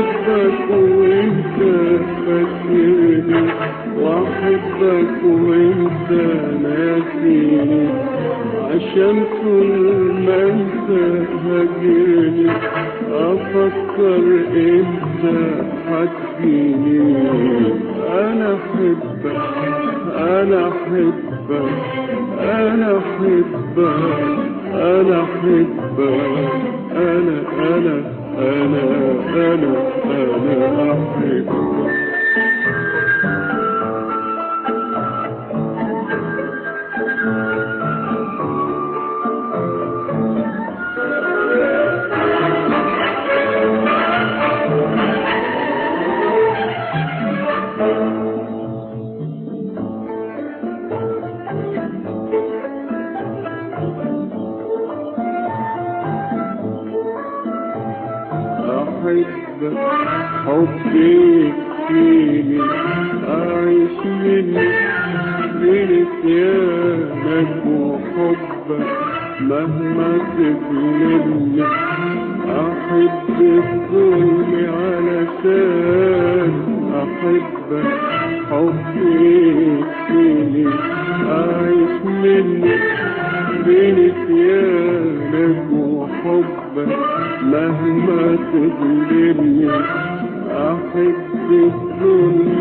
احبك وانت فاكرني واحبك وانت ناسيني عشان كل ما انت هاجرني أفكر انت هتجيني أنا احبك أنا احبك أنا احبك أنا احبك أنا أنا أنا أنا أنا احبك أحبك حبي فيني أعيش منك بنسيانك وحبك مهما تظلمني أحب الظلم علشان أحبك حبي فيني أعيش منك بنسيانك وحبك مهما تظلمني أحب الظلم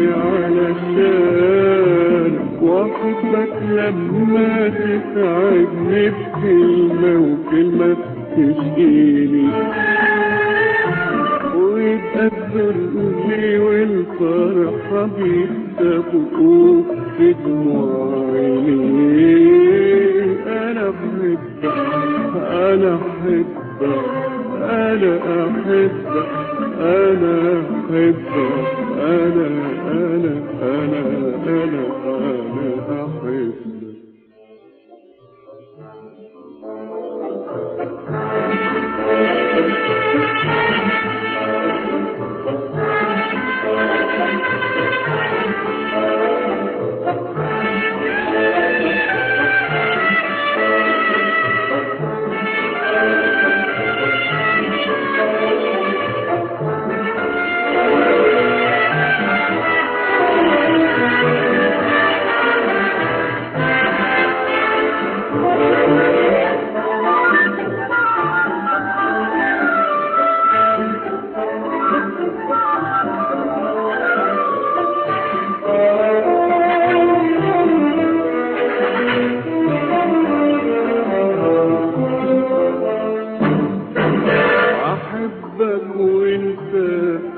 علشان وأحبك لما تتعبني بكلمة وكلمة تشقيني ويبقى الذل والفرحة بيتسابقوا في دموع عيني أنا بحبك أنا أحبك أنا أحبك أنا أحبك أنا أنا أنا أنا أنا أحبك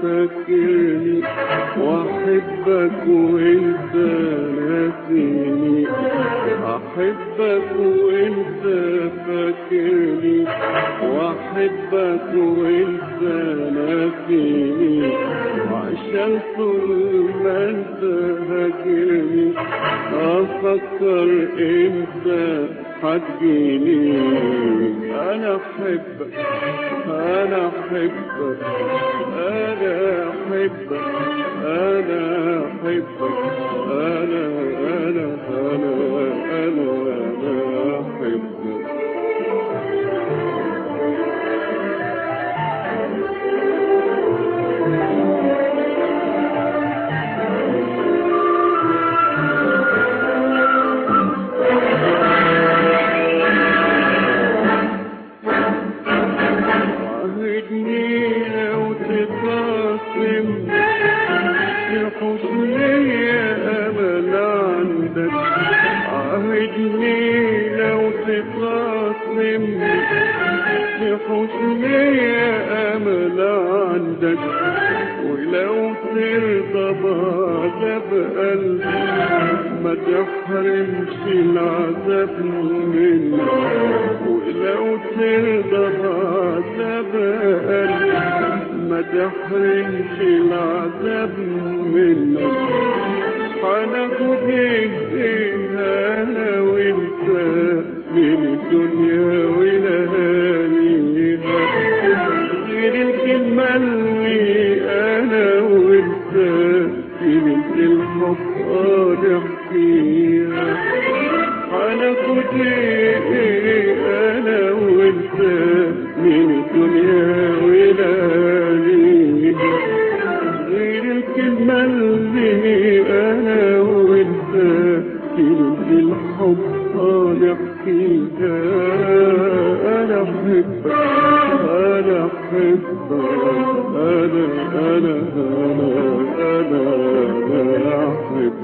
فاكرني وأحبك وانت ناسيني أحبك وانت فاكرني وأحبك وانت ناسيني وعشان طول ما انت هاجرني أفكر إنت هتجيني أنا أحبك أنا أحبك أنا أحبك أنا أحبك أنا أنا لحسني أمل عندك ولو ترضى بعذاب قلبي ما تحرمش العذاب مني ولو ترضى بعذاب قلبي ما تحرمش العذاب مني هناخد ايدينا أنا وانت من الدنيا ولهاليها أنا وانت في مثل الحب نحكيها ودي أنا وأنت من الدنيا ولادي غير الكلمة اللي أنا وأنت كلمة الحب نحكيها أنا احبك أنا احبك أنا أنا أنا أنا, أنا احبك